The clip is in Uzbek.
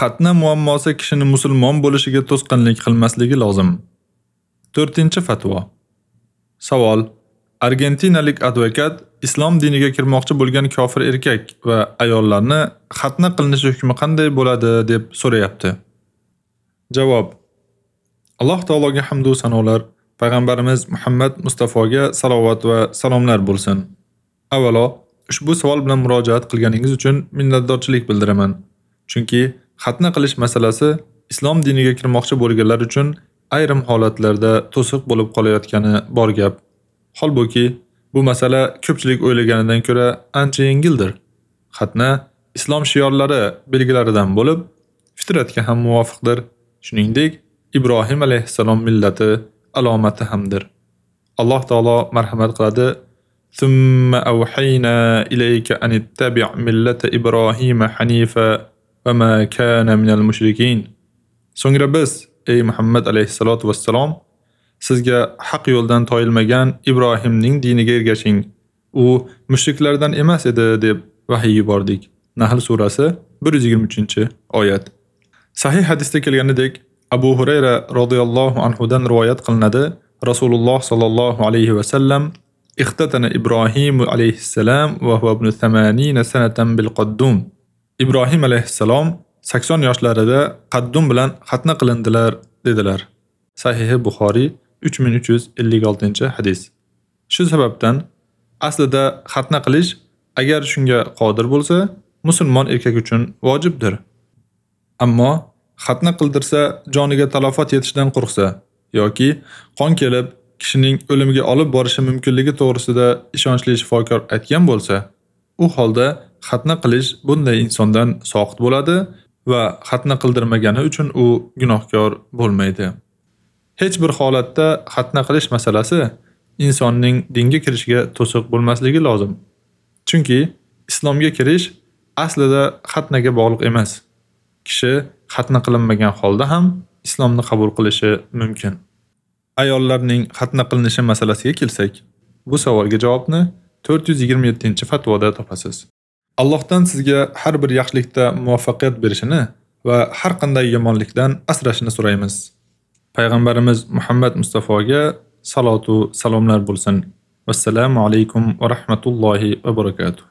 Xatna muammosi kishini musulmon bo'lishiga to'sqinlik qilmasligi lozim. 4-fatvo. Savol: Argentinalik advokat islom diniga kirmoqchi bo'lgan kofir erkak va ayollarni xatna qilinishi hukmi qanday bo'ladi deb so'rayapti. Javob: Alloh taologa hamd va sanolar, payg'ambarimiz Muhammad Mustafoga salovat va salomlar bo'lsin. Avvalo, ushbu savol bilan murojaat qilganingiz uchun minnatdorchilik bildiraman. Chunki xatna qilish masalasi islom diniga kirmoqchi bo'lganlar uchun ayrim holatlarda to'siq bo'lib qolayotgani bor gap. Holbuki, bu masala ko'pchilik o'ylaganidan ko'ra ancha yengildir. Xatna islom shiorlari belgilaridan bo'lib, fitratga ham muvofiqdir. Shuningdek, Ibrohim alayhissalom millati alomati hamdir. Alloh taolo marhamat qiladi: "Thumma awhayna ilayka an ittabi' millata Ibrohima hanifa va ma kana minal mushrikin." So'ngra biz ey Muhammad alayhissalot vassalom sizga haq yo'ldan toyilmagan Ibrohimning diniga ergashing. U mushriklardan emas edi deb vahiy yubordik. Nahl surasi 123-oyat. Sahih hadisda kelganidek, Abu Hurayra radhiyallohu anhu dan rivoyat qilinadi. Rasululloh sallallohu alayhi va sallam اختتن إبراهيم عليه السلام وهو ابن 80 سنة بالقدوم Ibrohim alayhissalom 80 yoshlarida qaddum bilan xatna qilindilar dedilar. Sahihi Buxoriy 3356-hadis. Shu sababdan aslida xatna qilish agar shunga qodir bo'lsa, musulmon erkak uchun vojibdir. Ammo xatna qildirsa joniga talofat yetishdan qo'rqsa yoki qon kelib kishining o'limiga olib borishi mumkinligi to'g'risida ishonchli shifokor aytgan bo'lsa, u holda xatna qilish bunday insondan soqit bo'ladi va xatna qildirmagani uchun u gunohkor bo'lmaydi. Hech bir holatda xatna qilish masalasi insonning dinga kirishiga to'siq bo'lmasligi lozim. Chunki islomga kirish aslida xatnaga bog'liq emas. Kishi xatna qilinmagan holda ham islomni qabul qilishi mumkin. Ayollarning xatna qilinishi masalasiga kelsak, bu savolga javobni 427-fatvoda topasiz. Allohdan sizga har bir yaxshilikda muvaffaqiyat berishini va har qanday yomonlikdan asrashini so'raymiz. Payg'ambarimiz Muhammad Mustafoga salotu salomlar bo'lsin. Vassalomu alaykum va rahmatullohi va barakatuh.